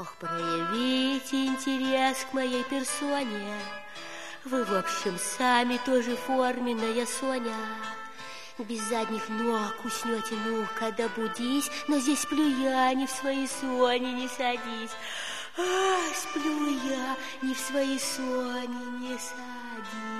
Ох, проявите интерес к моей персоне. Вы, в общем, сами тоже форменная Соня. Без задних ног уснете, ну-ка, добудись, но здесь сплю я, не в своей соне не садись. А, сплю я, не в своей соне не садись.